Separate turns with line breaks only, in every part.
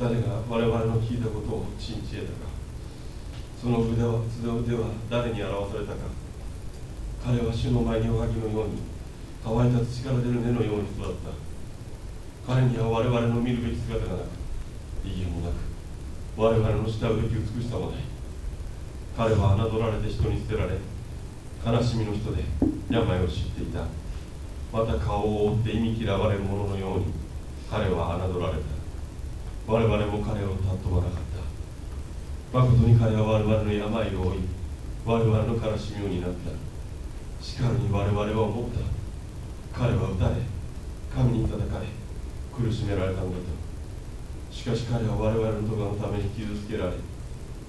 誰が我々の聞いたことを信じ得たか。その腕は腕は誰に表されたか。彼は主の前におはぎのように乾いた土から出る根のように育った。彼には我々の見るべき姿がなく威厳もなく我々の慕うべき美しさもない。彼は侮られて人に捨てられ悲しみの人で病を知っていた。また顔を覆って意味嫌われる者のように彼は侮られた。我々も彼を尊ばなかった。誠に彼は我々の病を負い我々の悲しみを担った。しかるに我々は思った。彼は撃たれ神に叩かれ苦しめられたのだと。しかし彼は我々の咎のために傷つけられ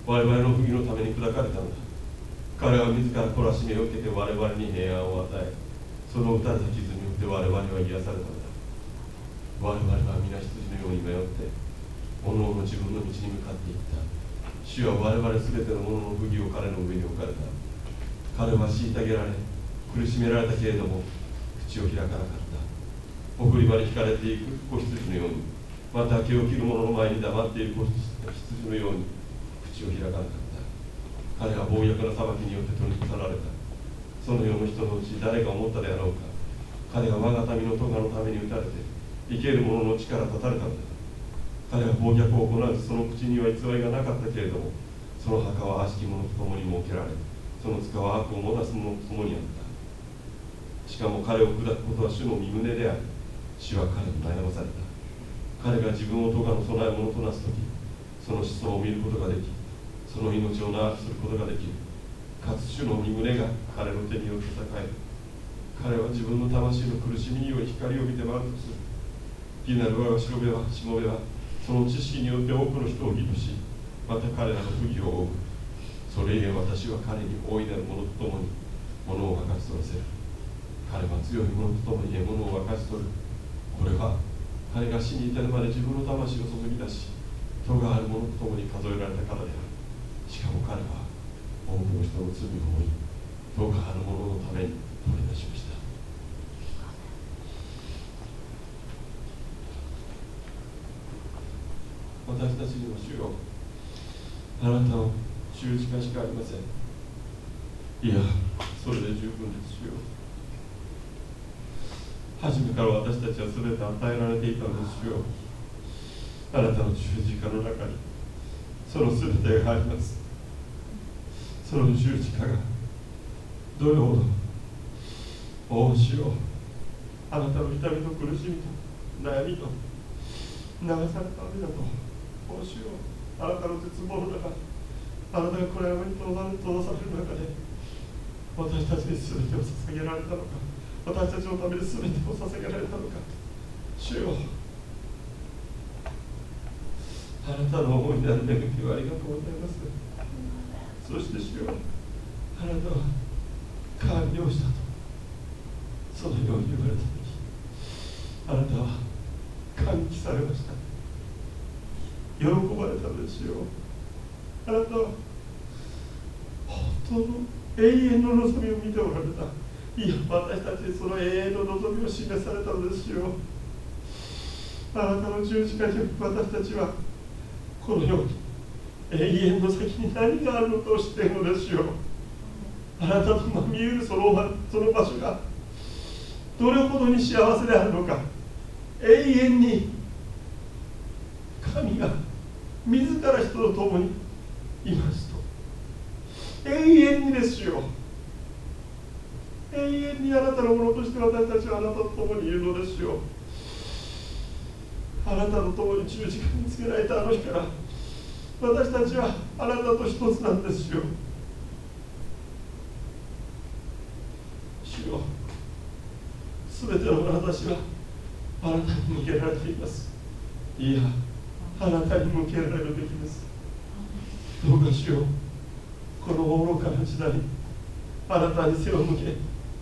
我々の不義のために砕かれたんだ。彼は自ら懲らしめを受けて我々に平安を与えその打たれた傷によって我々は癒されたんだ。我々は皆羊のように迷って各々自分の道に向かっていった。主は我々全ての者の不義を彼の上に置かれた。彼は虐げられ苦しめられたけれども口を開かなかった。送り場に引かれていく子羊のように。また毛を切る者の前に黙っている子羊のように口を開かなかった。彼は暴虐な裁きによって取り去られた。その世の人のうち誰が思ったであろうか。彼は我が民の咎のために打たれて生ける者の力立たれたのだ。彼は暴虐を行うその口には偽りがなかったけれどもその墓は悪しき者と共に設けられその塚は悪をもたす者と共にあった。しかも彼を砕くことは主の身胸である主は彼に悩まされた。彼が自分を咎の供え物となす時その思想を見ることができその命を長くすることができる。かつ主の身胸が彼の手によって栄える。彼は自分の魂の苦しみにより光を見て満足する。義なる我がしもべはしもべはその知識によって多くの人を義としまた彼らの不義を負う。それゆえ私は彼に大いなる者と共に物を沸かしとらせる。彼は強い者と共に獲物を沸かしとる。これは彼が死に至るまで自分の魂を注ぎ出し戸がある者と共に数えられたからである。しかも彼は多くの人の罪を負い戸がある者のために取り出しました。私たちにも主よ。あなたの十字架しかありません。いやそれで十分です主よ。初めから私たちは全て与えられていたのですよ。あなたの十字架の中に。その全てがあります。その十字架がどれほどお主よあなたの痛みと苦しみと悩みと流されたわけだと。お主よ。あなたの絶望の中あなたが暗闇に閉ざされる中で私たちに全てを捧げられたのか。私たちのために全てを捧げられたのか。主よ。あなたの思いなる恵みをありがとうございますそして主よ。あなたは完了したとそのよ。うに言われた時あなたは歓喜されました喜ばれたのですよ。あなたは本当の永遠の望みを見ておられた。いや私たちにその永遠の望みを示されたのですよ。あなたの十字架に私たちはこのように永遠の先に何があるのかを知っているのですよ。あなたとの見えるそのその場所がどれほどに幸せであるのか。永遠に神が自ら人と共にいますと。永遠にですよ。永遠にあなたのものとして私たちはあなたと共にいるのですよ。あなたと共に十字架につけられたあの日から私たちはあなたと一つなんですよ。主よ全ての私はあなたに向けられています。いや。あなたに向けられるべきです。どうかしよう。この愚かな時代あなたに背を向け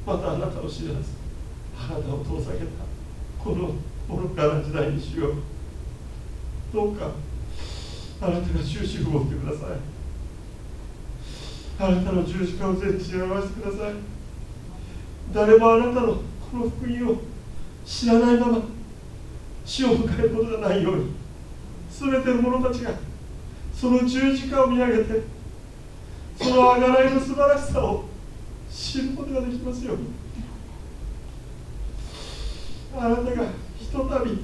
またあなたを知らずあなたを遠ざけたこの愚かな時代にしよう。どうかあなたが終止符を打ってください。あなたの十字架を全地に表してください。誰もあなたのこの福音を知らないまま死を迎えることがないように全ての者たちがその十字架を見上げてそのあがらいの素晴らしさを知ることができますように。あなたがひとたび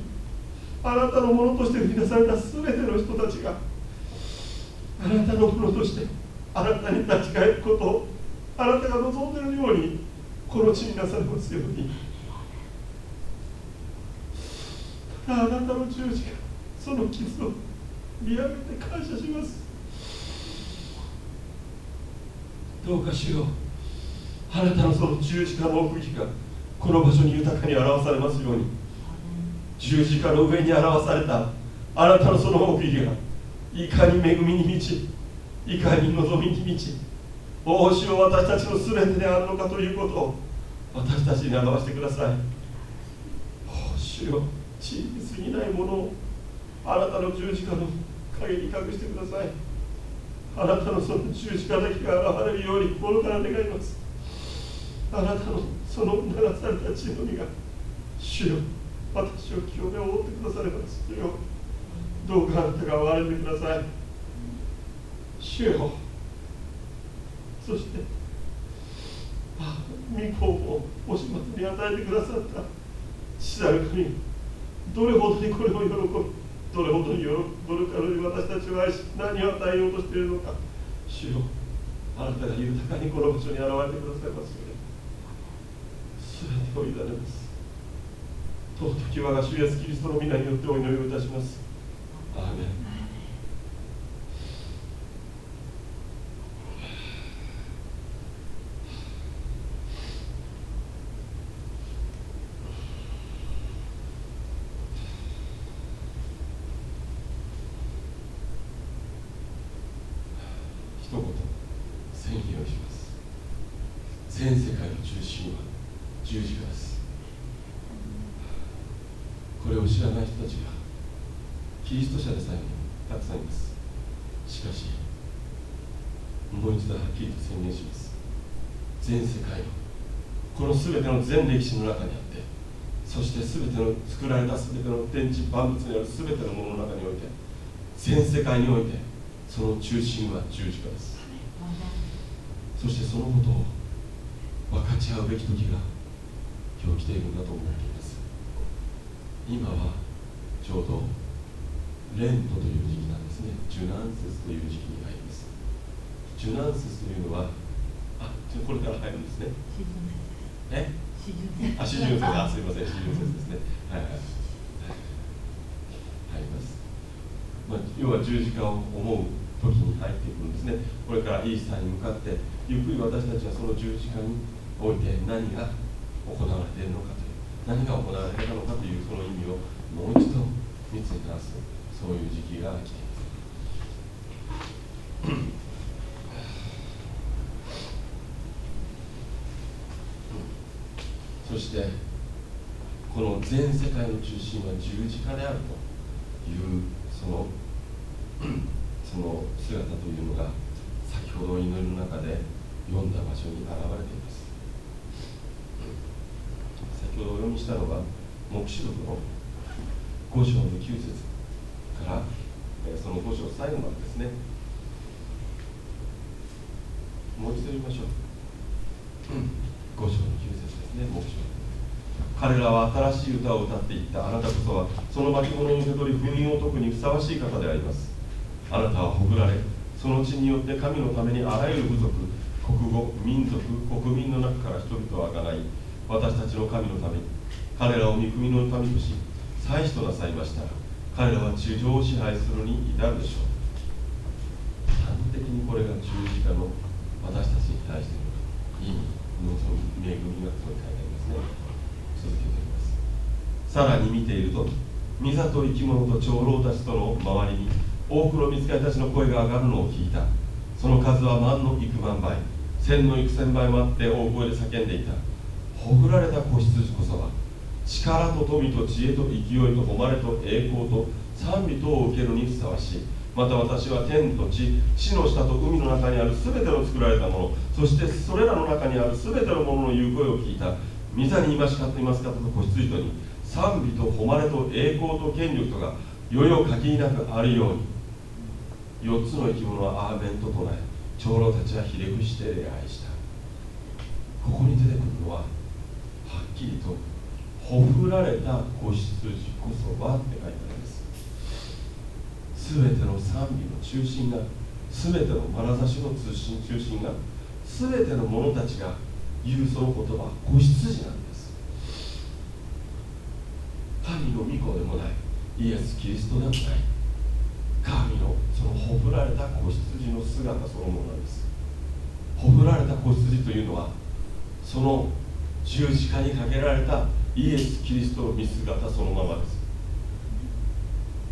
あなたのものとして生み出された全ての人たちがあなたのものとしてあなたに立ち返ることをあなたが望んでいるようにこの地になされますように。ただあなたの十字架その傷を見上げて感謝します。どうかしよう。あなたのその十字架の奥義がこの場所に豊かに表されますように。十字架の上に表された。あなたのその奥義がいかに恵みに満ちいかに望みに満ち大主を私たちの全てであるのかということを私たちに表してください。大主よ小さすぎないものをあなたの十字架の陰に隠してください。あなたのその十字架だけが現れるように心から願います。あなたのその流された血のみが主よ。私を清めを覆ってくだされます主よ。どうかあなたが憐れんでください。主よ。そしてあ御子をお始末に与えてくださった父なる神どれほどにこれを喜ぶどれほどに喜ぶかのに私たちは何を与えようとしているのか。主よあなたが豊かにこの場所に現れてくださいますように。全てを委ねます。尊き我が主イエスキリストの皆によってお祈りをいたします。アーメン一言宣言をします全世界の中心は十字架ですこれを知らない人たちがキリスト者でさえもたくさんいますしかしもう一度はっきりと宣言します全世界のこの全ての全歴史の中にあってそして全ての作られた全ての天地万物にある全てのものの中において全世界においてその中心は十字架です。そしてそのことを分かち合うべき時が今日来ているんだと思っています。今はちょうどレントという時期なんですね。ジュナンセスという時期に入ります。ジュナンセスというのはあこれから入るんですね。あ四旬節あすいません。四旬節ですね。はいはい。入ります、まあ、要は十字架を思う時に入っていくんですね。これからイースターに向かってゆっくり私たちはその十字架において何が行われているのかという何が行われたのかというその意味をもう一度見つめ直すそういう時期が来ていますそしてこの全世界の中心は十字架であるというその その姿というのが先ほど祈りの中で読んだ場所に現れています。先ほどお読みしたのは黙示録の5章の9節からその5章最後までですね。もう一度言いましょう。5章の9節ですね黙示録。彼らは新しい歌を歌っていった。あなたこそはその巻物に受け取り不眠を解くにふさわしい方であります。あなたはほぐられその血によって神のためにあらゆる部族国語民族国民の中から人々をあがない私たちの神のために彼らを御国の民とし祭司となさいましたら彼らは地上を支配するに至るでしょう。端的にこれが十字架の私たちに対しての意味のその恵みがそこに書いてありますね続けていますさらに見ていると御座と生き物と長老たちとの周りに多くの見つかりたちの声が上がるのを聞いた。その数は万の幾万倍。千の幾千倍もあって大声で叫んでいた。ほぐられた子羊こそは力と富と知恵と勢いと誉れと栄光と賛美等を受けるにふさわしい。また私は天と地地の下と海の中にある全ての作られたものそしてそれらの中にある全てのものの言う声を聞いた。御座に今しかっていますかと子羊とに賛美と誉れと栄光と権力とが世々限りなくあるように4つの生き物はアーメンと唱え長老たちはひれ伏して礼拝した。ここに出てくるのははっきりとほふられた子羊こそはって書いてあるんです。すべての賛美の中心がすべての眼差しの通信中心がすべての者たちが言うその言葉子羊なんです。神の御子でもないイエス・キリストでもない。神のそのほふられた子羊の姿そのものなんです。ほふられた子羊というのはその十字架にかけられたイエス・キリストの見姿そのままで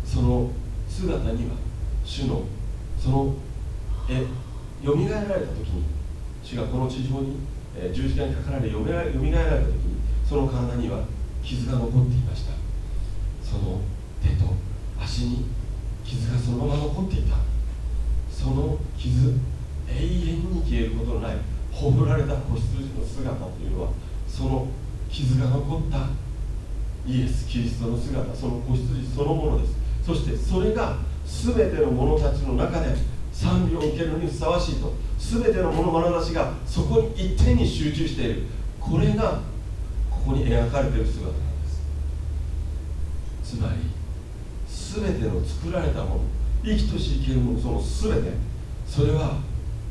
す。その姿には主のそのえよみがえられた時に主がこの地上に、え十字架にかかられよみがえられた時にその体には傷が残っていました。その手と足に傷がそのまま残っていた。その傷永遠に消えることのないほぐられた子羊の姿というのはその傷が残ったイエス・キリストの姿その子羊そのものです。そしてそれが全ての者たちの中で賛美を受けるのにふさわしいと全ての者眼差しがそこに一点に集中している。これがここに描かれている姿。つまり全ての作られたもの生きとし生けるものその全てそれは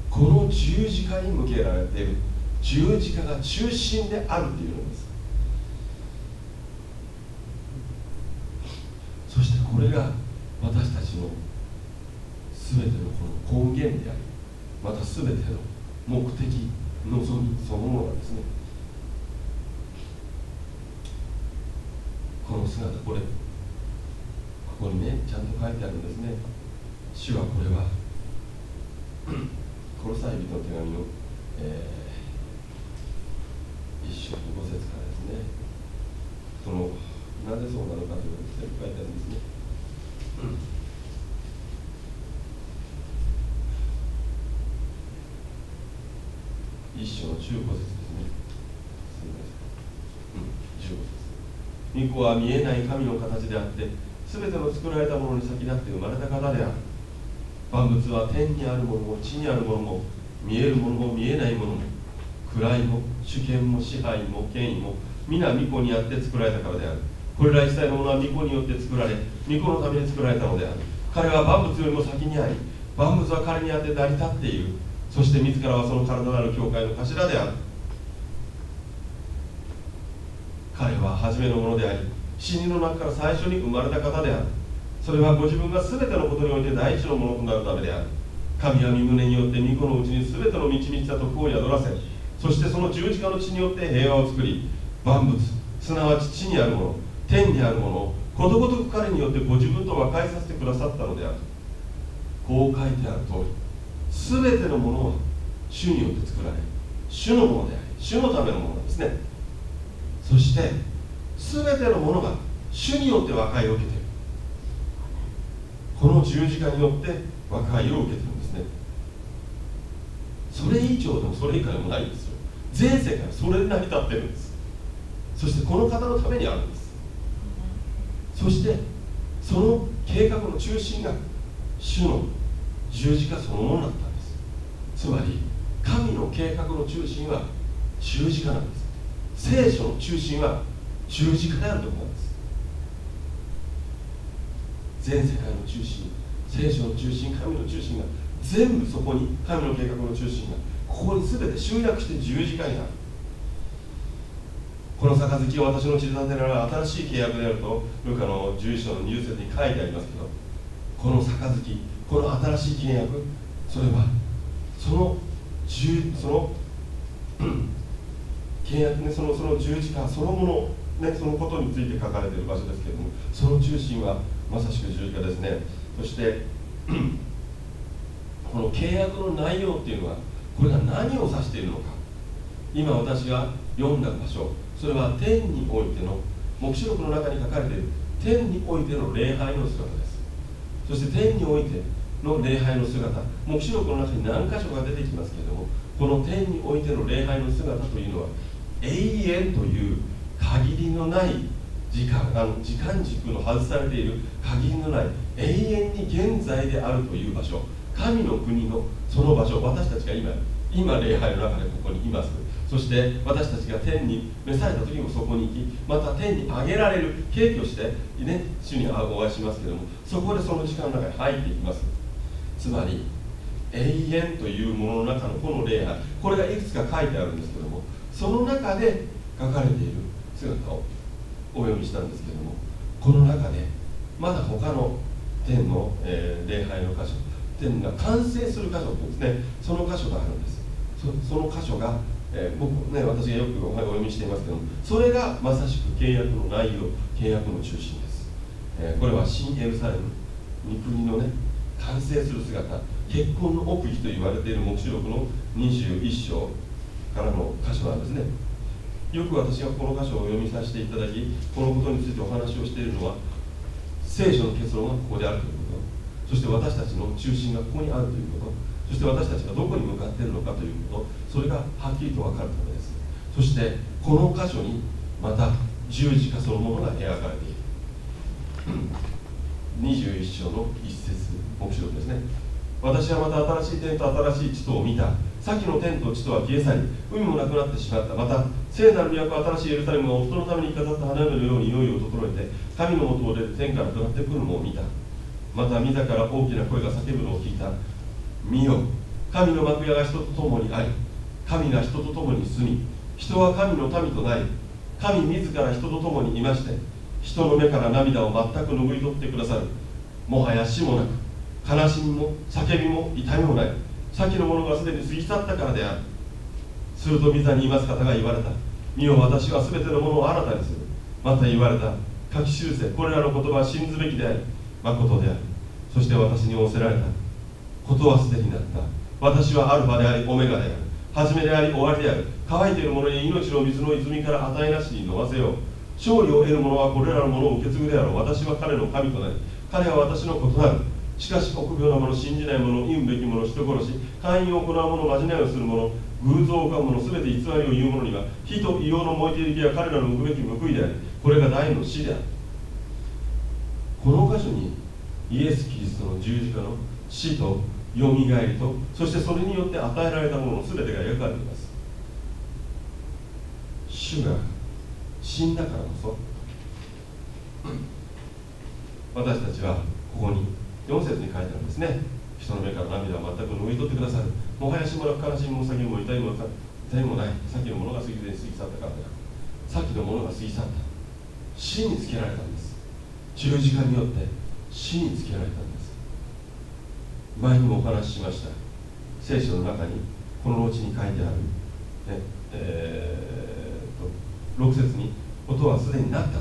この十字架に向けられている十字架が中心であるというのですそしてこれが私たちの全てのこの根源でありまた全ての目的望みそのものなんですねこの姿これここにねちゃんと書いてあるんですね。主はこれは。コロサイ人の手紙の、えー、一章五節からですね。そのなぜそうなのかということ全部書いてあるんですね、うん、一章の十五節ですね。すみません、うん、15節。御子は見えない神の形であってすべての作られたものに先立って生まれた方である。万物は天にあるものも地にあるものも見えるものも見えないものも位も主権も支配も権威も皆御子にあって作られたからである。これら一切のものは御子によって作られ御子のために作られたのである。彼は万物よりも先にあり万物は彼にあって成り立っている。そして自らはその体なる教会の頭である。彼は初めのものであり死人の中から最初に生まれた方である。それはご自分が全てのことにおいて第一のものとなるためである。神は身胸によって御子のうちに全ての満ち満ちた徳を宿らせそしてその十字架の血によって平和を作り万物すなわち地にあるもの天にあるものをことごとく彼によってご自分と和解させてくださったのである。こう書いてある通り全てのものは主によって作られ主のものであり主のためのものなんですね。そして全てのものが主によって和解を受けている。この十字架によって和解を受けてるんですね。それ以上でもそれ以下でもないんですよ。全世界はそれで成り立ってるんです。そしてこの方のためにあるんです。そしてその計画の中心が主の十字架そのものだったんです。つまり神の計画の中心は十字架なんです。聖書の中心は十字架であるというんです。全世界の中心聖書の中心神の中心が全部そこに神の計画の中心がここに全て集約して十字架になる。この杯を私の血で立てられる新しい契約であるとルカの11章の20節に書いてありますけどこの杯この新しい契約それはその十その 契約ねそのその十字架そのものねそのことについて書かれている場所ですけれどもその中心はまさしく十字架ですね。そして この契約の内容っていうのはこれが何を指しているのか。今私が読んだ場所それは天においての黙示録の中に書かれている天においての礼拝の姿です。そして天においての礼拝の姿黙示録の中に何箇所か出てきますけれどもこの天においての礼拝の姿というのは永遠という限りのない時間あの時間軸の外されている限りのない永遠に現在であるという場所。神の国のその場所私たちが今今礼拝の中でここにいます。そして私たちが天に召された時もそこに行きまた天に上げられる敬挙して、ね、主にお会いしますけどもそこでその時間の中に入っていきます。つまり永遠というものの中のこの礼拝これがいくつか書いてあるんですけどもその中で書かれている姿をお読みしたんですけどもこの中でまだ他の天の、えー、礼拝の箇所天が完成する箇所ってですね。その箇所があるんです。その箇所が、えー、僕ね私がよくお読みしていますけどもそれがまさしく契約の内容契約の中心です、えー、これは新エルサレム御国のね完成する姿結婚の奥義と言われている黙示録の21章からの箇所なんですね。よく私がこの箇所を読みさせていただきこのことについてお話をしているのは聖書の結論がここであるということ。そして私たちの中心がここにあるということ。そして私たちがどこに向かっているのかということ。それがはっきりと分かるためです。そしてこの箇所にまた十字架そのものが描かれている。21章の一節目標ですね。私はまた新しい天と新しい地とを見た。先の天と地とは消え去り海もなくなってしまった。また聖なる都新しいエルサレムが夫のために飾った花嫁のように用意を整えて神のもとで天から下ってくるのを見た。また見たから大きな声が叫ぶのを聞いた。見よ神の幕屋が人と共にあり神が人と共に住み人は神の民となり神自ら人と共にいまして人の目から涙を全く拭い取ってくださる。もはや死もなく悲しみも叫びも痛みもない。先のものがすでに過ぎ去ったからである。すると御座にいます方が言われた。見よ私は全てのものを新たにする。また言われた。書き記せ。これらの言葉は信ずべきであり誠である。そして私に仰せられた。ことはすでになった。私はアルファでありオメガである。初めであり終わりである。乾いている者に命の水の泉から与えなしに飲ませよう。勝利を得る者はこれらのものを受け継ぐであろう。私は彼の神となり彼は私の異なる。しかし臆病な者信じない者言うべき者人殺し会員を行う者まじないをする者偶像を拝む者全て偽りを言う者には火と硫黄の燃えている木は彼らの向くべき報いでありこれが大の死であるこの箇所にイエス・キリストの十字架の死とよみがえりとそしてそれによって与えられたものの全てが描かれています。主が死んだからこそ私たちはここに4節に書いてあるんですね。人の目から涙を全く拭い取ってくださる。もはやしばらく悲しみも先も痛いも痛いもない。さっきのものが過ぎて過ぎ去ったからである。さっきのものが過ぎ去った。死につけられたんです。十字架によって死につけられたんです。前にもお話ししました。聖書の中にこの後に書いてある、ねえー、と6節に「ことはすでになった」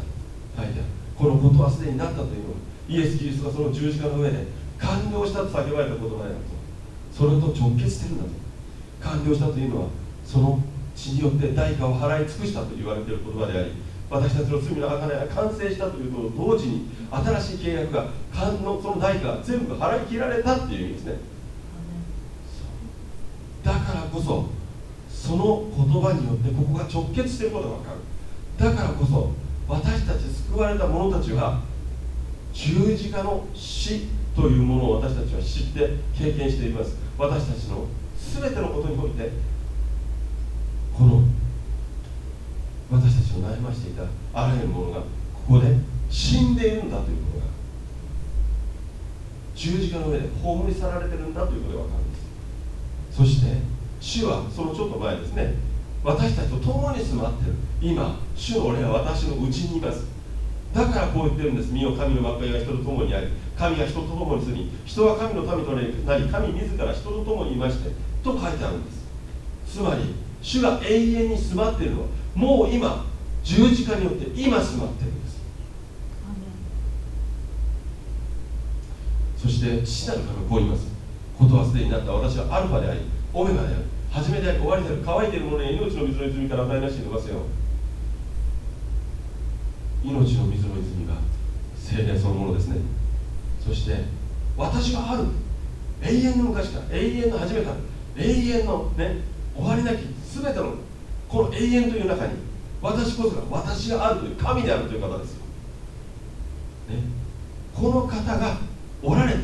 書いてある。このことはすでになったというのはイエス・キリストがその十字架の上で完了したと叫ばれた言葉であるとそれと直結してるんだと。完了したというのはその血によって代価を払い尽くしたと言われている言葉であり私たちの罪の贖いが完成したというと同時に新しい契約がのその代価が全部払い切られたっていう意味ですね。だからこそその言葉によってここが直結していることが分かる。だからこそ私たち救われた者たちは十字架の死というものを私たちは知って経験しています。私たちの全てのことにおいてこの私たちを悩ましていたあらゆるものがここで死んでいるんだということが十字架の上で葬り去られてるんだということが分かるんです。そして主はそのちょっと前ですね私たちと共に住まっている。今主の俺は私のうちにいます。だからこう言ってるんです。身を神の幕屋が人と共にあり神が人と共に住み人は神の民となり神自ら人と共にいましてと書いてあるんです。つまり主が永遠に住まっているのはもう今十字架によって今住まっているんです。そして父なる神はこう言います。ことはすでになった。私はアルファでありオメガである。初めであり終わりである。乾いているものに命の水の泉から与えなしに伸ばせよ命の水の泉が精霊そのものですね。そして私はある。永遠の昔から永遠の初めから永遠のね終わりなき全てのこの永遠という中に私こそが私があるという神であるという方ですよ。ね。この方がおられて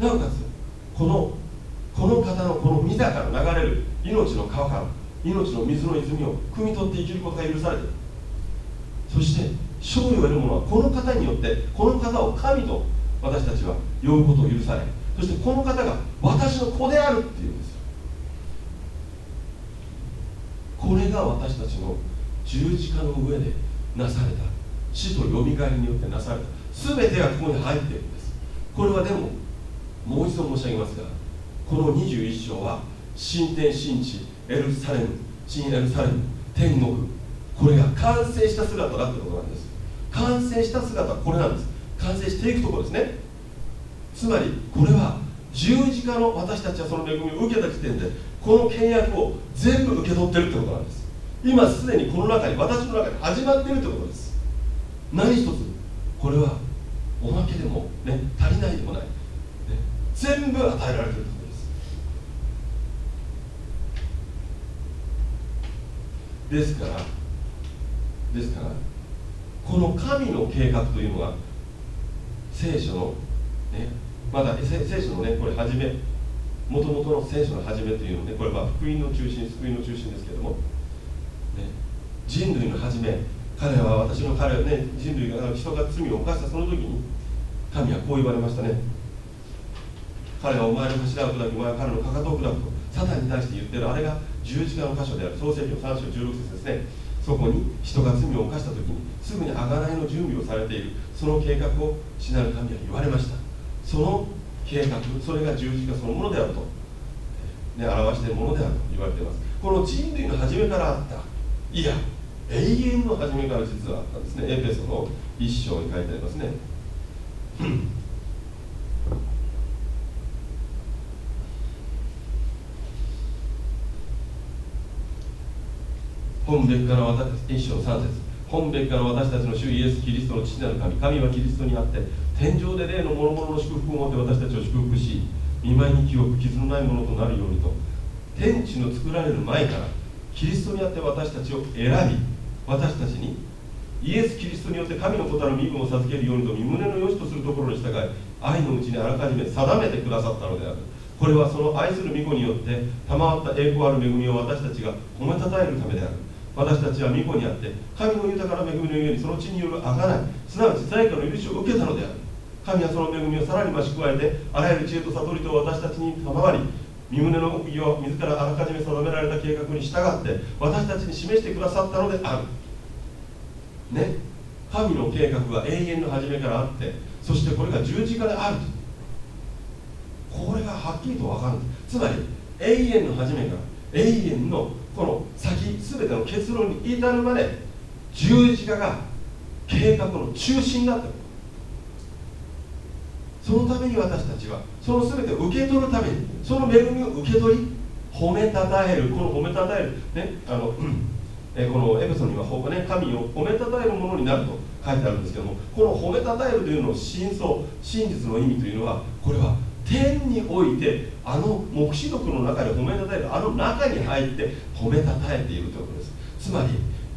なおかつこのこの方のこの御座から流れる命の川から命の水の泉を汲み取って生きることが許されているそして勝利を得る者はこの方によってこの方を神と私たちは呼ぶことを許されそしてこの方が私の子であるっていうんですこれが私たちの十字架の上でなされた。死とよみがえりによってなされた。全てがここに入っているんです。これはでももう一度申し上げますがこの21章は新天新地エルサレム新エルサレム天国。これが完成した姿だってことなんです。完成した姿はこれなんです。完成していくところですね。つまりこれは十字架の私たちはその恵みを受けた時点でこの契約を全部受け取ってるってことなんです。今すでにこの中に私の中に始まってるってことです。何一つこれはおまけでも、ね、足りないでもない、ね、全部与えられているところです。ですからですからこの神の計画というのは聖書の、ね、まだ聖書のねこれ初めもともとの聖書の初めというのねこれは福音の中心救いの中心ですけども、ね、人類の初め彼は私の彼はね人類が人が罪を犯したその時に神はこう言われましたね。彼はお前の頭を砕きお前は彼のかかとを砕くとサタンに対して言ってるあれが十字架の箇所である。創世記の3章16節ですね。そこに人が罪を犯した時にすぐに贖いの準備をされている。その計画を死なる神は言われました。その計画それが十字架そのものであると、ね、表しているものであると言われています。この人類の初めからあったいや永遠の初めから実はあったんですね。エペソの一章に書いてありますね。本別から私一章三節。本別から私たちの主イエス・キリストの父なる神。神はキリストにあって天上で霊の諸々の祝福を持って私たちを祝福し見舞いに清く傷のないものとなるようにと。天地の作られる前からキリストにあって私たちを選び私たちにイエス・キリストによって神の子たる身分を授けるようにと身胸の良しとするところに従い愛のうちにあらかじめ定めてくださったのである。これはその愛する御子によって賜った栄光ある恵みを私たちが褒めたたえるためである。私たちは御子にあって神の豊かな恵みのゆえにその地による贖いすなわち罪悪の許しを受けたのである。神はその恵みをさらに増し加えてあらゆる知恵と悟りと私たちに賜り身胸の奥義を自らあらかじめ定められた計画に従って私たちに示してくださったのである。ね。神の計画は永遠の初めからあってそしてこれが十字架であるこれがはっきりと分かるつまり永遠の初めから永遠のこの先全ての結論に至るまで十字架が計画の中心だった。そのために私たちはその全てを受け取るためにその恵みを受け取り褒めたたえる。この褒めたたえるねあの、えこのエペソンには、ね、神を褒めたたえるものになると書いてあるんですけどもこの褒めたたえるというのの真相真実の意味というのはこれは天においてあの黙示録の中で褒めたたえるあの中に入って褒めたたえているということです。つまり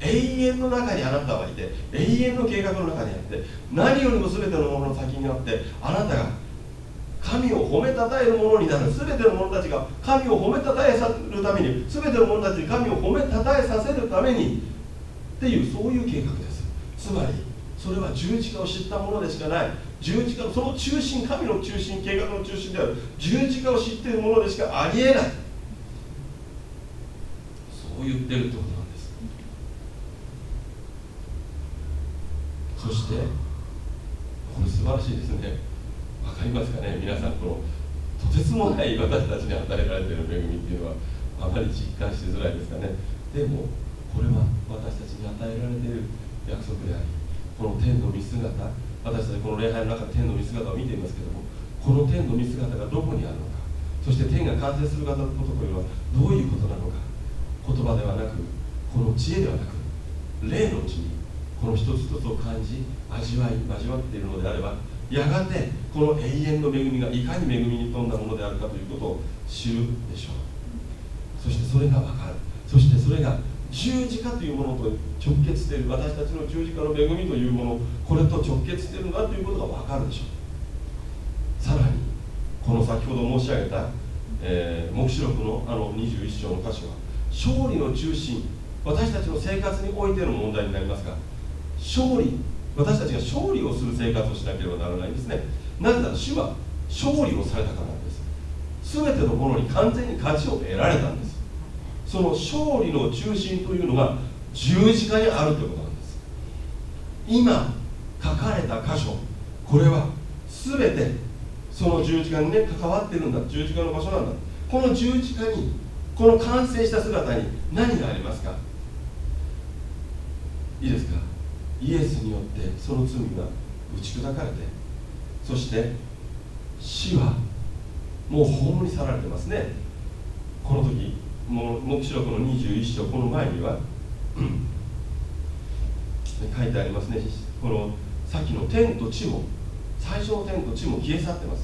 永遠の中にあなたはいて永遠の計画の中にあって何よりも全てのものの先にあってあなたが神を褒めたたえるものになる全ての者たちが神を褒めたたえさるために全ての者たちに神を褒めたたえさせるためにっていうそういう計画です。つまりそれは十字架を知ったものでしかない。十字架のその中心神の中心計画の中心である。十字架を知っているものでしかありえない。そう言ってるってことなんです。そしてこれ素晴らしいですね。わかりますかね？皆さんこのとてつもない私たちに与えられている恵みっていうのはあまり実感しづらいですかね？でもこれは私たちに与えられている約束でありこの天の見姿私たちこの礼拝の中で天の見姿を見ていますけどもこの天の見姿がどこにあるのかそして天が完成する方のことというのはどういうことなのか言葉ではなくこの知恵ではなく霊のうちにこの一つ一つを感じ味わい交わっているのであればやがてこの永遠の恵みがいかに恵みに富んだものであるかということを知るでしょう。そしてそれが分かる。そしてそれが十字架というものと直結している私たちの十字架の恵みというものこれと直結しているんだということが分かるでしょう。さらにこの先ほど申し上げた、えー、黙示録のあの21章の箇所は勝利の中心私たちの生活においての問題になりますが勝利私たちが勝利をする生活をしなければならないんですね。なぜなら主は勝利をされたからなんです。全てのものに完全に勝ちを得られたんです。その勝利の中心というのが十字架にあるということなんです。今書かれた箇所これは全てその十字架にね関わってるんだ。十字架の場所なんだ。この十字架にこの完成した姿に何がありますか？いいですか？イエスによってその罪が打ち砕かれてそして死はもう葬り去られてますね。この時もう黙示録の21章この前には書いてありますね。このさっきの天と地も最初の天と地も消え去ってます、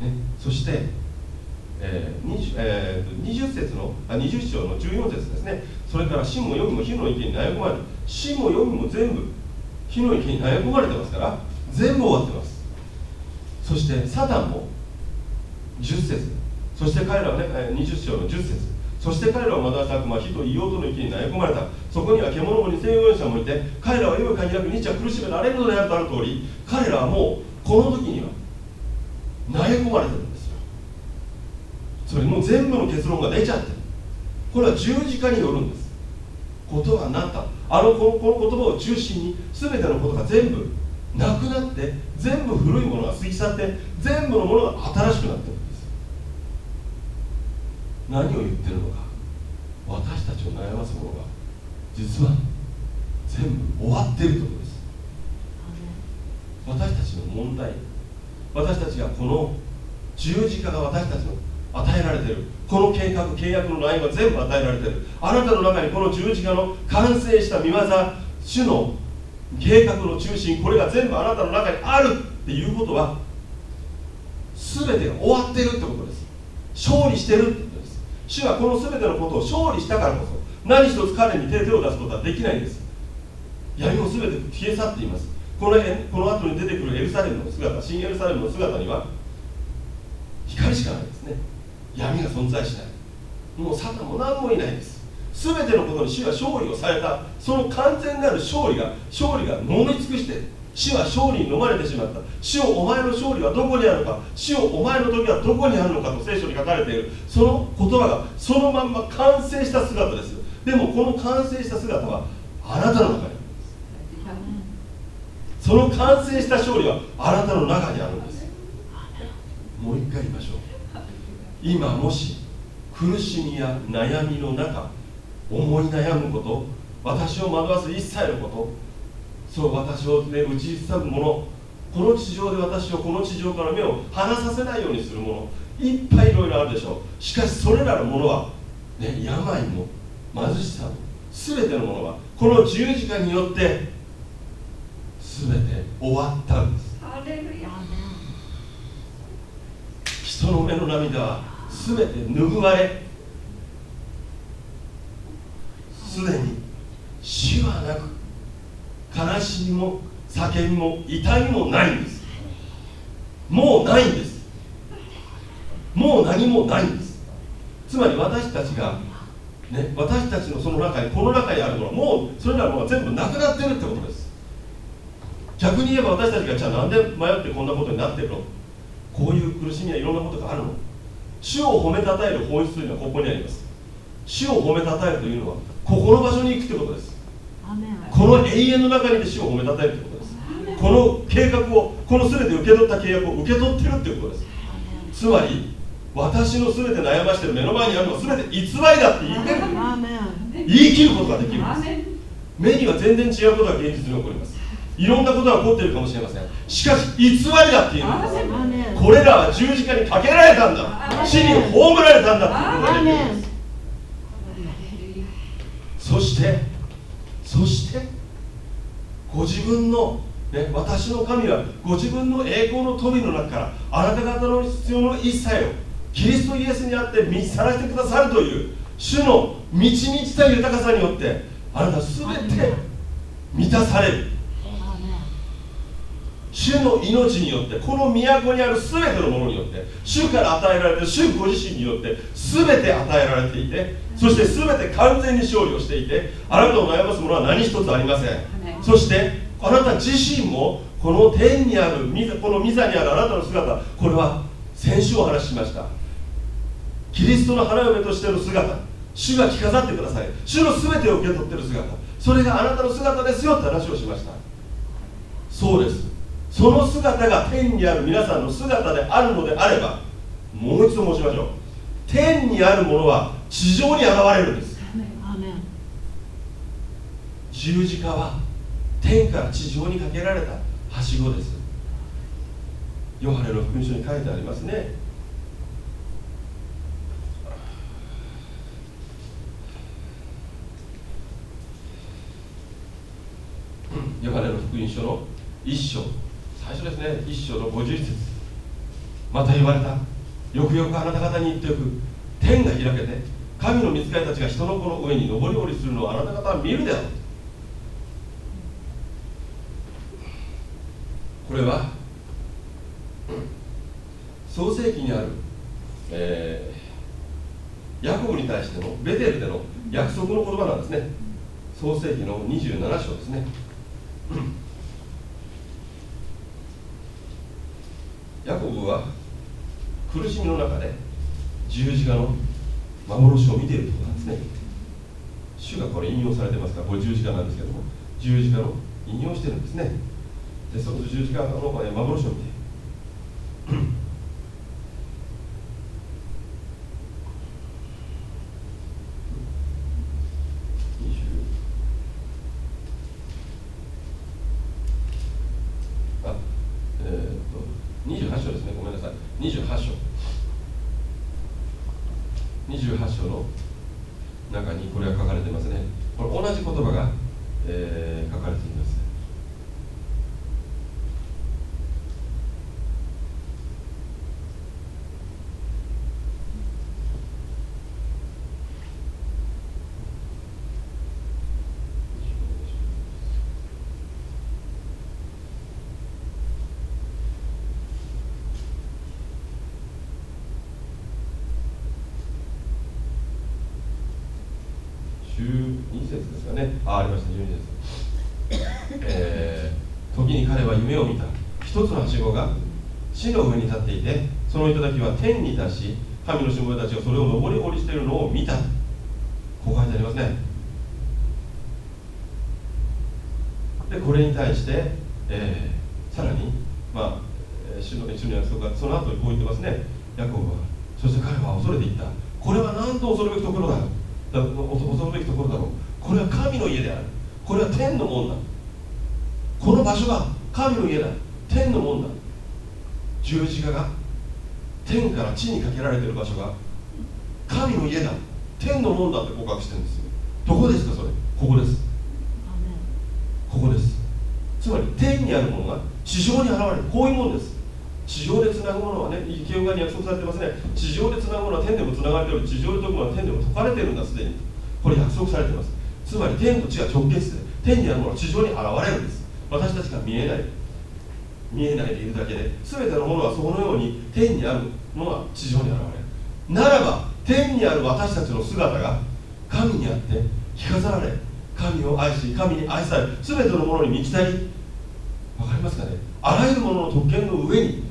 ね、そしてえー 20, えー、20節のあ20章の14節ですね。それから死も読みも火の池に投げ込まれる死も読みも全部火の池に投げ込まれてますから全部終わってます。そしてサタンも10節。そして彼らはね20章の10節。そして彼らを惑わした悪魔は火と硫黄との池に投げ込まれた。そこには獣も2000四者もいて彼らはよい限りなく日は苦しめられるのであるとある通り彼らはもうこの時には投げ込まれてるんですよ。それもう全部の結論が出ちゃってる。これは十字架によるんです。ことがなった。あのこのこの言葉を中心に全てのことが全部なくなって全部古いものが過ぎ去って全部のものが新しくなってる。何を言ってるのか私たちを悩ますものが実は全部終わっているということです。私たちの問題私たちがこの十字架が私たちの与えられているこの計画契約の内容が全部与えられているあなたの中にこの十字架の完成した見業主の計画の中心これが全部あなたの中にあるっていうことは全て終わってるってことです。勝利してる主はこの全てのことを勝利したからこそ何一つ彼に手を出すことはできないんです。闇も全て消え去っています。このこの後に出てくるエルサレムの姿新エルサレムの姿には光しかないですね。闇が存在しない。もうサタンも何もいないです。全てのことに主は勝利をされた。その完全なる勝利が勝利が飲み尽くして主は勝利に飲まれてしまった。主をお前の勝利はどこにあるか。主をお前の時はどこにあるのかと聖書に書かれている。その言葉がそのまんま完成した姿です。でもこの完成した姿はあなたの中にある。んですその完成した勝利はあなたの中にあるんです。もう一回言いましょう。今もし苦しみや悩みの中思い悩むこと私を惑わす一切のことそう私を、ね、打ち去るもの。この地上で私をこの地上から目を離させないようにするもの。いっぱいいろいろあるでしょう。しかしそれらのものは、ね、病も貧しさも全てのものはこの十字架によって全て終わったんです。人の目の涙は全て拭われすでに死はなく悲しみも叫びも痛みもないんです。もうないんです。もう何もないんです。つまり私たちがね、私たちのその中にこの中にあるものもうそれらものが全部なくなってるってことです。逆に言えば私たちがじゃあなんで迷ってこんなことになってるの？こういう苦しみやいろんなことがあるの？主を褒めたたえる本質というのはここにあります。主を褒めたたえるというのはここの場所に行くということです。この永遠の中に主を褒めたたえるということです。この計画をこの全て受け取った契約を受け取ってるということです。つまり私の全て悩ましてる目の前にあるのは全て偽りだって言ってる。言い切ることができるんです目には全然違うことが現実に起こります。いろんなことが起こっているかもしれません。しかし偽りだっていうのです。これらは十字架にかけられたんだ。死に葬られたんだっていうことができるんです。そしてそしてご自分の、ね、私の神はご自分の栄光の富の中からあなた方の必要の一切をキリストイエスにあって見さらしてくださるという主の御満ち満ちた豊かさによってあなた全て満たされる主の命によってこの都にある全てのものによって主から与えられて主ご自身によって全て与えられていてそして全て完全に勝利をしていてあなたを悩ますものは何一つありません。そしてあなた自身もこの天にあるこの御座にあるあなたの姿これは先週お話ししました。キリストの花嫁としての姿主が着飾ってください。主の全てを受け取っている姿それがあなたの姿ですよって話をしました。そうですその姿が天にある皆さんの姿であるのであればもう一度申しましょう。天にあるものは地上に現れるんです。十字架は天から地上にかけられたはしごです。ヨハネの福音書に書いてありますね。ヨハネの福音書の一章。最初ですね一章の50節。また言われた。よくよくあなた方に言っておく。天が開けて神の御使いたちが人の子の上に上り下りするのをあなた方は見るであろう。これは創世記にある、えー、ヤコブに対してのベテルでの約束の言葉なんですね。創世記の27章ですね。ヤコブは苦しみの中で十字架の幻を見ているところなんですね。主がこれ引用されてますからこれ十字架なんですけども十字架の引用してるんですね。でその十字架の幻を見て12節ですかねあありました12節えー、時に彼は夢を見た一つのはしごが地の上に立っていてその頂は天に達し神のしもべたちがそれを上り下りしているのを見たこう書いてありますね。でこれに対して、えー、さらにまあ主の主の約束がその後にこう言ってますね。ヤコブはそして彼は恐れていった。これは何と恐るべきところだ。恐るべきところだろう。これは神の家である。これは天の門だ。この場所が神の家だ。天の門だ。十字架が天から地にかけられている場所が神の家だ。天の門だって告白してるんですよ。どこですかそれ？ここです。ここです。つまり天にあるものが地上に現れる。こういうものです。地上でつなぐものはね、慶応側に約束されてますね、地上でつなぐものは天でもつながれており、地上で解くものは天でも解かれてるんだ、すでに。これ約束されてます。つまり天と地が直結で、天にあるものは地上に現れるんです。私たちが見えない、見えないでいるだけで、全てのものはそのように天にあるものは地上に現れる。ならば、天にある私たちの姿が神にあって着飾られ、神を愛し、神に愛され、全てのものに満ち足り、わかりますかね？あらゆるものの特権の上に立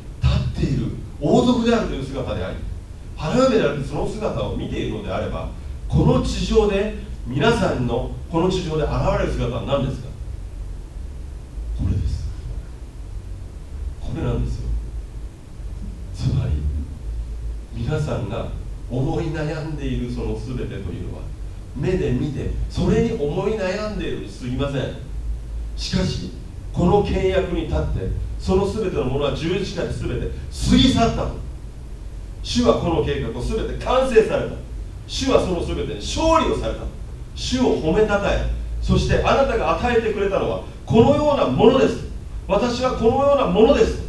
っている王族であるという姿であり花嫁であるその姿を見ているのであればこの地上で皆さんのこの地上で現れる姿は何ですか？これです。これなんですよ。つまり皆さんが思い悩んでいるその全てというのは目で見てそれに思い悩んでいるにすぎません。しかしこの契約に立ってその全てのものは十字架で全て過ぎ去ったと主はこの計画を全て完成された。主はその全てに勝利をされた。主を褒めたたえそしてあなたが与えてくれたのはこのようなものです。私はこのようなものです。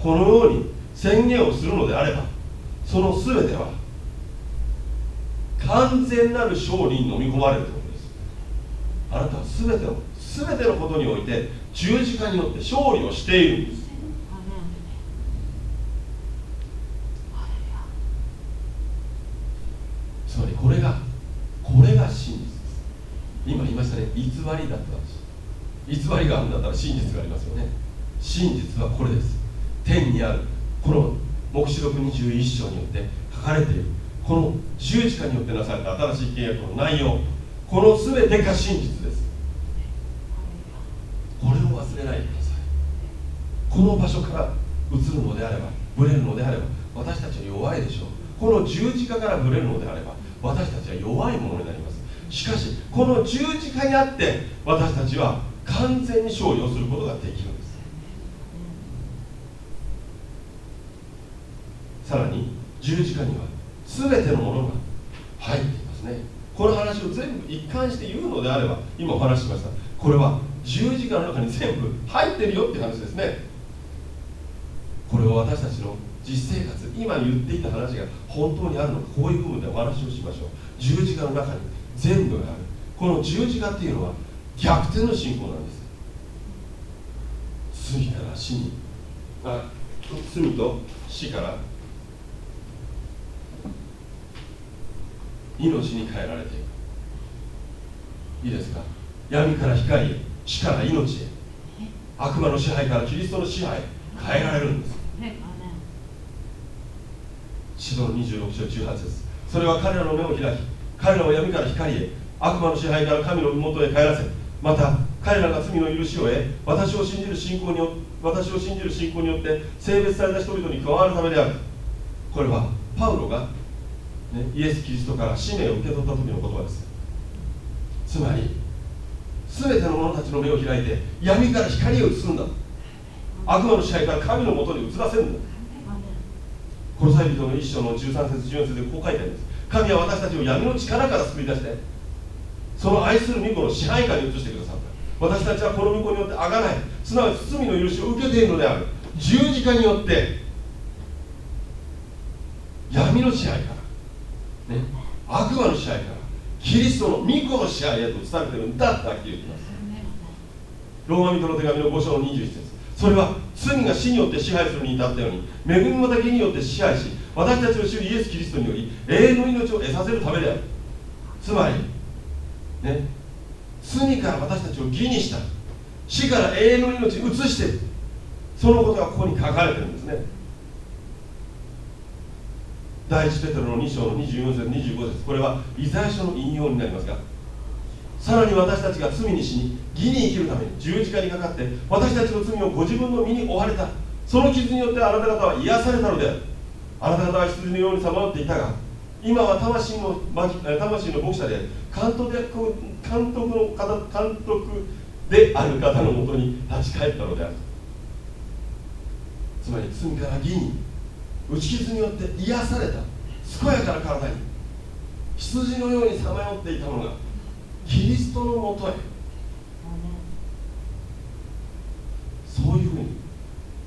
このように宣言をするのであればその全ては完全なる勝利に飲み込まれるということです。あなたは全ての全てのことにおいて十字架によって勝利をしているんです。つまりこれがこれが真実です。今言いましたね偽りだったんです。偽りがあるんだったら真実がありますよね。真実はこれです天にあるこの黙示録21章によって書かれているこの十字架によってなされた新しい契約の内容この全てが真実です。これを忘れないでください。この場所から移るのであればぶれるのであれば私たちは弱いでしょう。この十字架からぶれるのであれば私たちは弱いものになります。しかしこの十字架にあって私たちは完全に勝利をすることができるんですさらに十字架には全てのものが入っていますね。この話を全部一貫して言うのであれば今お話ししました。これは十字架の中に全部入ってるよって話ですね。これを私たちの実生活今言っていた話が本当にあるのかこういう部分でお話をしましょう。十字架の中に全部がある。この十字架っていうのは逆転の信仰なんです。罪から死に。あ罪と死から命に変えられていく。いいですか？闇から光へ死から命へ。悪魔の支配からキリストの支配へ変えられるんです。使徒の26章18節。それは彼らの目を開き彼らを闇から光へ悪魔の支配から神の元へ帰らせまた彼らが罪の許しを得私を信じる信仰によ私を信じる信仰によって性別された人々に加わるためである。これはパウロがね、イエス・キリストから使命を受け取った時の言葉ですつまり全ての者たちの目を開いて闇から光を移すんだ。悪魔の支配から神のもとに移らせるんだ。殺され人の一章の13節14節でこう書いてあります。神は私たちを闇の力から救い出してその愛する御子の支配下に移してくださった。私たちはこの御子によってあがないすなわち罪の許しを受けているのである。十字架によって闇の支配からね、悪魔の支配からキリストの御子の支配へと伝えてるんだってはっきり言ってます。ローマ人の手紙の5章の21節。それは罪が死によって支配するに至ったように恵みまた義によって支配し私たちの主イエス・キリストにより永遠の命を得させるためである。つまりね罪から私たちを義にした。死から永遠の命に移してそのことがここに書かれてるんですね。第一ペテロの2章の24節25節。これはイザヤ書の引用になりますがさらに私たちが罪に死に義に生きるために十字架にかかって私たちの罪をご自分の身に負われたその傷によってあなた方は癒されたのである。あなた方は羊のようにさまよっていたが今は魂の魂の牧者で監督で監督の方監督である方のもとに立ち返ったのである。つまり罪から義に打ち傷によって癒された。健やかな体に。羊のようにさまよっていたのがキリストのもとへ。そういうふうに、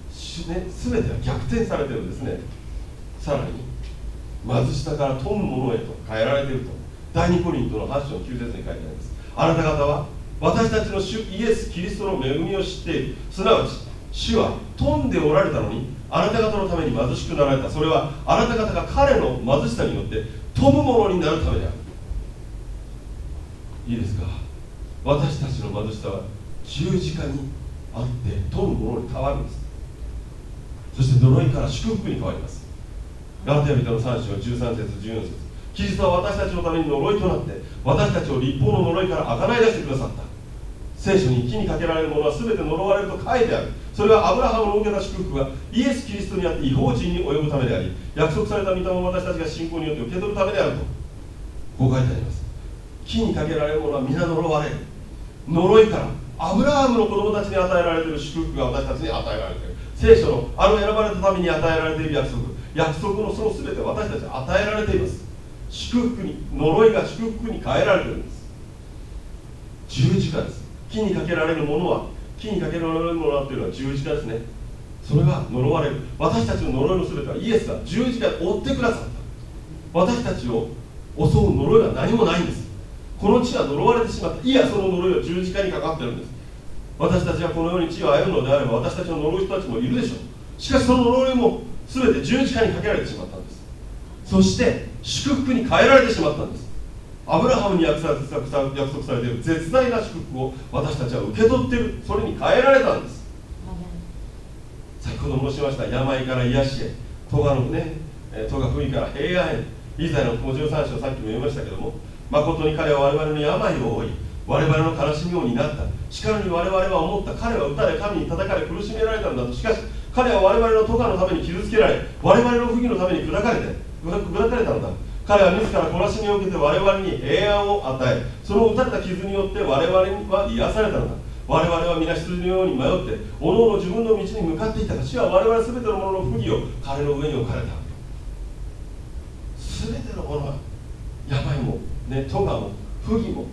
全てが逆転されてるんですね。さらに貧しさから富むものへと変えられていると。第2コリントの8章の9節に書いてあります。あなた方は私たちの主イエス・キリストの恵みを知っている。すなわち主は富んでおられたのにあなた方のために貧しくなられた。それはあなた方が彼の貧しさによって富むものになるためである。いいですか？私たちの貧しさは十字架にあって富むものに変わるんです。そして呪いから祝福に変わります。ガラテヤ人の3章13節14節。キリストは私たちのために呪いとなって私たちを立法の呪いからあがない出してくださった。聖書に木にかけられるものは全て呪われると書いてある。それはアブラハムの受けた祝福がイエス・キリストにあって違法人に及ぶためであり約束された御霊を私たちが信仰によって受け取るためであると。こう書いてあります。木にかけられるものは皆呪われる。呪いからアブラハムの子供たちに与えられている祝福が私たちに与えられている。聖書のあの選ばれたために与えられている約束。約束のその全て私たちに与えられています祝福に呪いが祝福に変えられているんです。十字架です。木にかけられるものは木にかけられるものはというのは十字架ですね。それは呪われる。私たちの呪いの全てはイエスが十字架で追ってくださった。私たちを襲う呪いは何もないんです。この地は呪われてしまった。いやその呪いは十字架にかかってるんです。私たちがこのように地を歩むのであれば私たちの呪う人たちもいるでしょう。しかしその呪いも全て十字架にかけられてしまったんです。そして祝福に変えられてしまったんです。アブラハムに約束されている絶大な祝福を私たちは受け取っている。それに変えられたんです。先ほど申しました病から癒しへ戸がのね戸が不意から平安へイザヤの53章さっきも読みましたけども誠に彼は我々の病を負い我々の悲しみを担った。しかるに我々は思った。彼は打たれ神に叩かれ苦しめられたんだと。しかし彼は我々の咎のために傷つけられ我々の不義のために砕かれて砕かれたのだ彼は自ら懲らしみを受けて我々に平安を与えその打たれた傷によって我々は癒されたのだ。我々は皆羊のように迷っておのおの自分の道に向かっていたが主は我々全てのものの不義を彼の上に置かれた。全てのものは病も、ね、咎も不義も、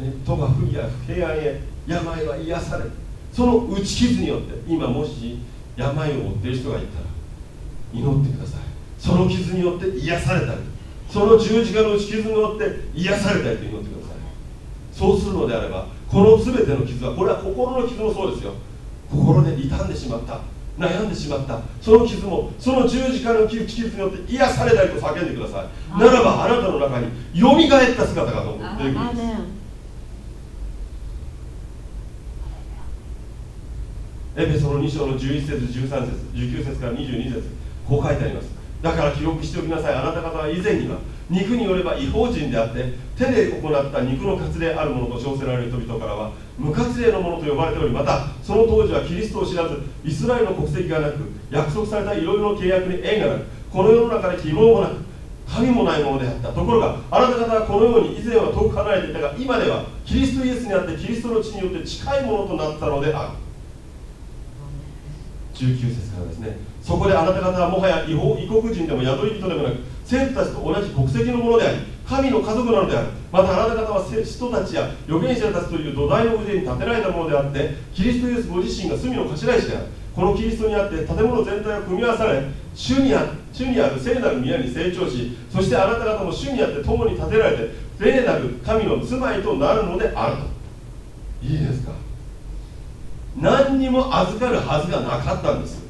ね、咎不義や平安へ病は癒されその打ち傷によって今もし病を負っている人がいたら祈ってください。その傷によって癒されたり。その十字架の打ち傷によって癒されたりと祈ってください。そうするのであればこの全ての傷はこれは心の傷もそうですよ。心で傷んでしまった。悩んでしまった。その傷もその十字架の傷によって癒されたりと叫んでください。ならばあなたの中によみがえった姿が出てくるんです。エペソの2章の11節13節19節から22節こう書いてありますだから記録しておきなさい。あなた方は以前には肉によれば違法人であって手で行った肉の活例あるものと称せられる人々からは無活例のものと呼ばれておりまたその当時はキリストを知らずイスラエルの国籍がなく約束されたいろいろな契約に縁がなくこの世の中で希望もなく神もないものであった。ところがあなた方はこのように以前は遠く離れていたが今ではキリストイエスにあってキリストの血によって近いものとなったのである。19節からですね。そこであなた方はもはや違法異国人でも宿り人でもなく生徒たちと同じ国籍のものであり神の家族なのである。またあなた方は人たちや預言者たちという土台の上に建てられたものであってキリストイエスご自身が隅の頭石である。このキリストにあって建物全体が組み合わされ主にあ主にある聖なる宮に成長しそしてあなた方も主にあって共に建てられて聖なる神の住まいとなるのであると。いいですか？何にも預かるはずがなかったんです。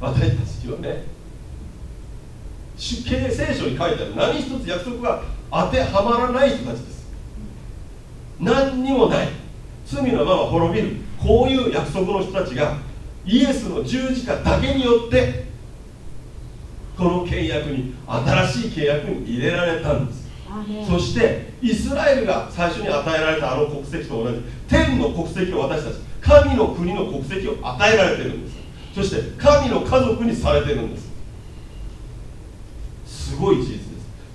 私たちにはね。聖書に書いてある。何一つ約束が当てはまらない人たちです。何にもない。罪のまま滅びる。こういう約束の人たちがイエスの十字架だけによってこの契約に新しい契約に入れられたんです。そしてイスラエルが最初に与えられたあの国籍と同じ。天の国籍を私たち神の国の国籍を与えられてるんです。そして神の家族にされてるんです。すごい事実です。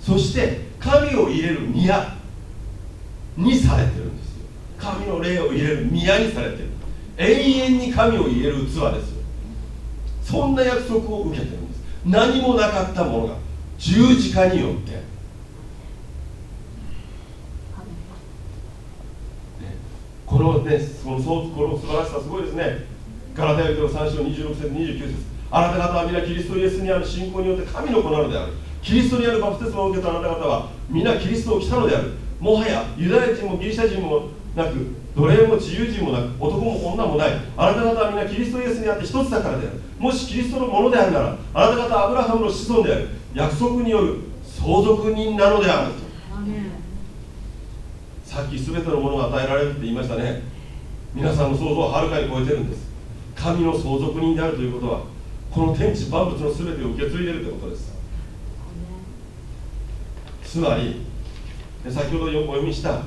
そして神を入れる宮にされてるんですよ。神の霊を入れる宮にされてる。永遠に神を入れる器ですそんな約束を受けてるんです。何もなかったものが十字架によってこのねそのこの素晴らしさすごいですね。ガラテヤ人の3章26節29節。あなた方は皆キリストイエスにある信仰によって神の子なのである。キリストにあるバプテスマを受けたあなた方は皆キリストを来たのである。もはやユダヤ人もギリシャ人もなく奴隷も自由人もなく男も女もない。あなた方は皆キリストイエスにあって一つだからである。もしキリストのものであるならあなた方はアブラハムの子孫である。約束による相続人なのである。さっき全てのものが与えられるって言いましたね。皆さんの想像をはるかに超えてるんです。神の相続人であるということはこの天地万物の全てを受け継いでるということです。つまり先ほどお読みした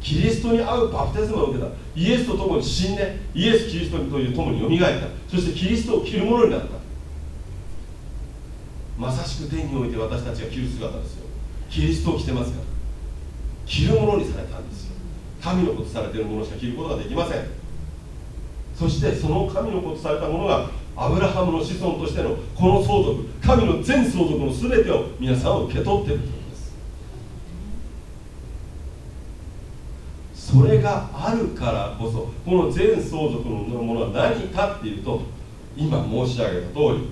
キリストに合うバプテスマを受けたイエスと共に死んでイエス・キリストという共によみがえったそしてキリストを着るものになった。まさしく天において私たちが着る姿ですよ。キリストを着てますから。着るものにされたんですよ。神のことされているものしか着ることができません。そしてその神のことされたものがアブラハムの子孫としてのこの相続神の全相続の全てを皆さんは受け取っているとです。それがあるからこそこの全相続のものは何かっていうと今申し上げた通り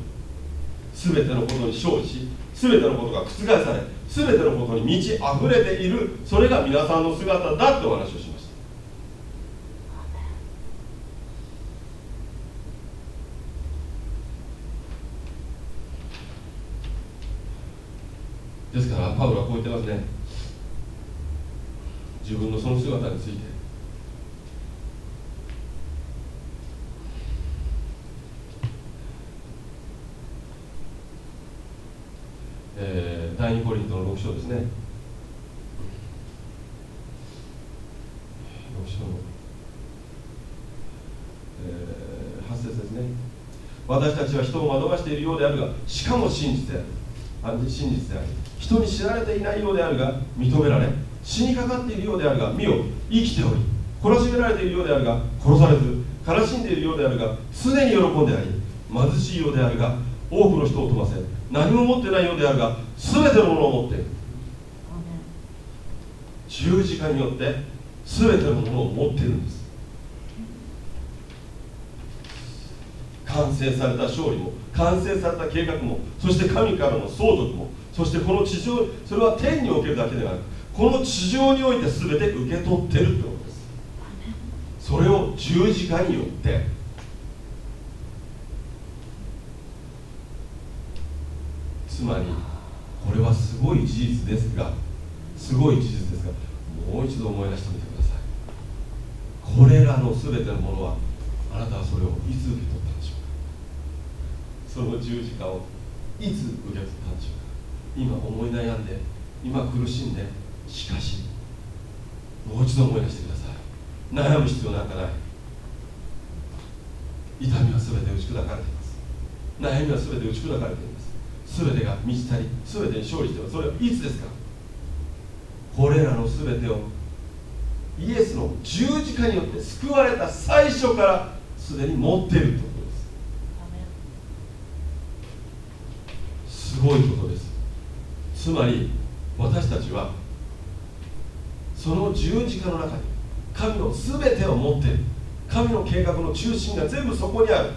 全てのことに生じ全てのことが覆され全てのことに満ち溢れているそれが皆さんの姿だってお話をしました。ですからパウロはこう言ってますね。自分のその姿について。えー、第二コリ6章ですね。6章、えー、8節ですね。私たちは人を惑わしているようであるがしかも真実である。真実である。人に知られていないようであるが認められ死にかかっているようであるが身を生きており。懲らしめられているようであるが殺されず。悲しんでいるようであるがすでに喜んであり。貧しいようであるが多くの人を飛ばせ。何も持ってないようであるが全てのものを持っている十字架によって全てのものを持っているんです。完成された勝利も完成された計画もそして神からの相続もそしてこの地上それは天におけるだけではなくこの地上において全て受け取ってるってことです。それを十字架によってつまりこれはすごい。事実ですがすごい。事実ですがもう一度思い。出してみてください。これらの全てのものはあなたはそれをい。つ受け取ったんでしょうかその十字架をい。つ受け取ったんでしょうか今思い。悩んで今苦しんでしかしもう一度思い。出してください。悩む必要なんかない。痛みは全て打ち砕かれてい。ます悩みは全て打ち砕かれてい。ます全てが満ち足り全てに勝利していますそれはいつですか？これらの全てをイエスの十字架によって救われた最初からすでに持っているということです。すごいことです。つまり私たちはその十字架の中に神の全てを持っている。神の計画の中心が全部そこにある。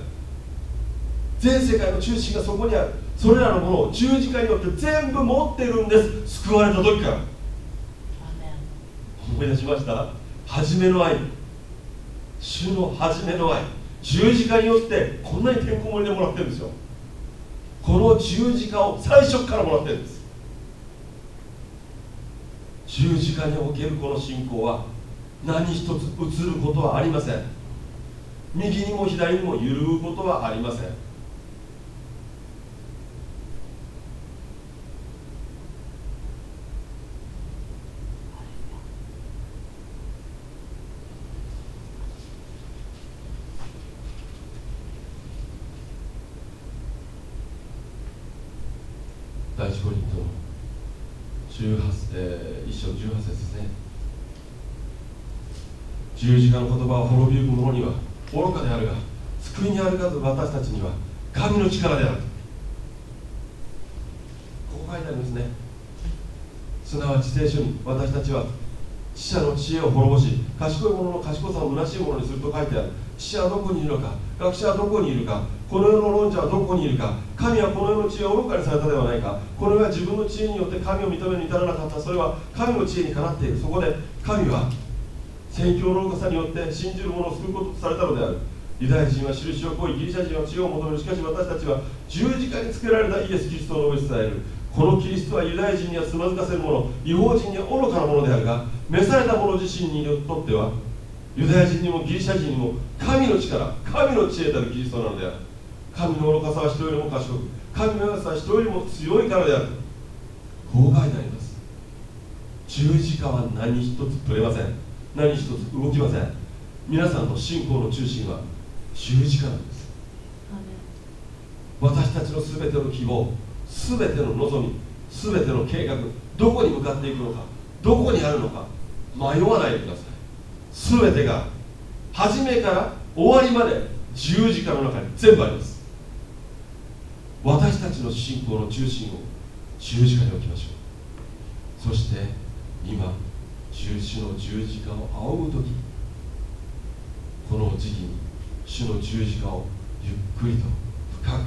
全世界の中心がそこにある。それらのものを十字架によって全部持っているんです。救われた時から。思い出しました？初めの愛。主の初めの愛。十字架によってこんなにてんこ盛りでもらってるんですよ。この十字架を最初からもらってるんです。十字架におけるこの信仰は何一つ移ることはありません。右にも左にも揺るぐことはありません第一コリントの18、えー、1章18節ですね十字架の言葉を滅びゆく者には愚かであるが救いにあるかず私たちには神の力であるこう書いてありますねすなわち聖書に私たは死者の知恵を滅ぼし賢い者の賢さを虚しいものにすると書いてある。死者はどこにいるのか学者はどこにいるかこの世の論者はどこにいるか神はこの世の知恵を愚かにされたではないかこの世は自分の知恵によって神を認めに至らなかった。それは神の知恵にかなっている。そこで神は宣教の愚かさによって信じる者を救うこととされたのである。ユダヤ人は印を乞いギリシャ人は知恵を求める。しかし私たちは十字架につけられたイエス・キリストを述べ伝える。このキリストはユダヤ人にはつまずかせるもの違法人には愚かなものであるが召された者自身にとってはユダヤ人にもギリシャ人にも神の力神の知恵たるキリストなのである。神の愚かさは人よりも賢く神の弱さは人よりも強いからである。こう書いてあります。十字架は何一つ取れません。何一つ動きません。皆さんの信仰の中心は十字架なんです。私たちの全ての希望全ての望み全ての計画どこに向かっていくのかどこにあるのか迷わないでください。全てが初めから終わりまで十字架の中に全部あります。私たちの信仰の中心を十字架に置きましょう。そして今十字の十字架を仰ぐ時この時期に主の十字架をゆっくりと深く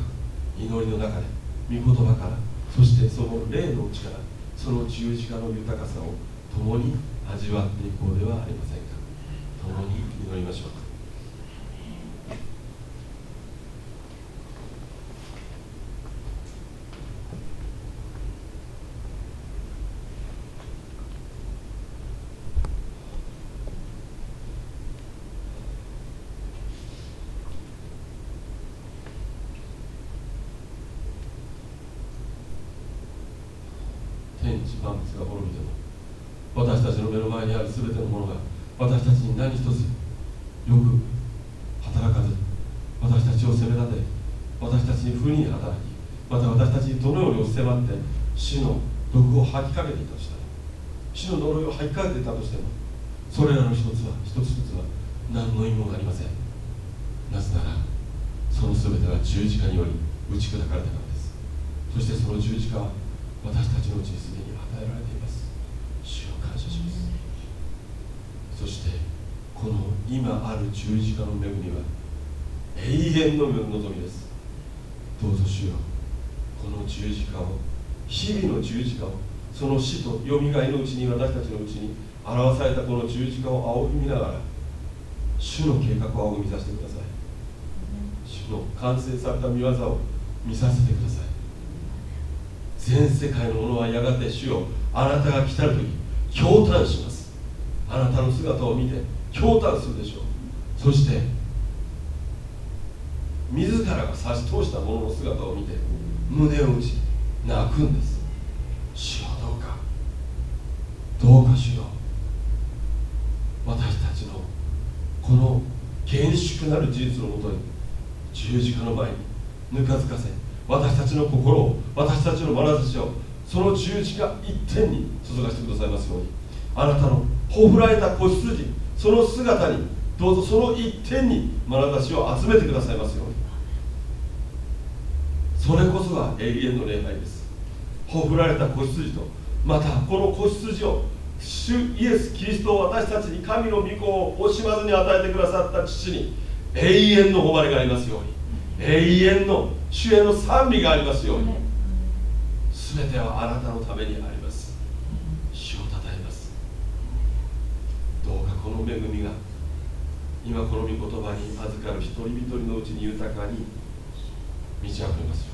祈りの中で御言葉からそしてその霊の力その十字架の豊かさを共に味わっていこうではありませんか。共に祈りましょう天地万物が滅びても私たちの目の前にある全てのものが私たちに何一つよく働かず私たちを責め立て私たちに不利に働きまた私たちにどのように押し迫って死の毒を吐きかけていたとしたら死の呪いを吐きかけていたとしてもそれらの一つは一つ一つは何の意味もありません。なぜならその全ては十字架により打ち砕かれたからです。そしてその十字架は私たちのうちにすでに与えられています。主を感謝します。そしてこの今ある十字架の恵みは永遠の望みです。どうぞ主よこの十字架を日々の十字架をその死とよみがえのうちに私たちのうちに表されたこの十字架を仰ぎ見ながら主の計画を仰ぎ見させてください。主の完成された見業を見させてください。全世界のものはやがて主よあなたが来たる時驚嘆します。あなたの姿を見て驚嘆するでしょう。そして自らが差し通した者の姿を見て胸を打ち泣くんです。主よどうか。どうか主よ私たちのこの厳粛なる事実のもとに十字架の前にぬかづかせ私たちの心を私たちの眼差しをその十字架一点に注がせてくださいますように。あなたのほふられた子羊その姿にどうぞその一点に眼差しを集めてくださいますように。それこそが永遠の礼拝です。ほふられた子羊とまたこの子羊を主イエス・キリストを私たちに神の御子を惜しまずに与えてくださった父に永遠の誉れがありますように。永遠の主への賛美がありますように。全てはあなたのためにあります。主をたたえます。どうかこの恵みが今この御言葉に預かる一人一人のうちに豊かに満ち溢れますよ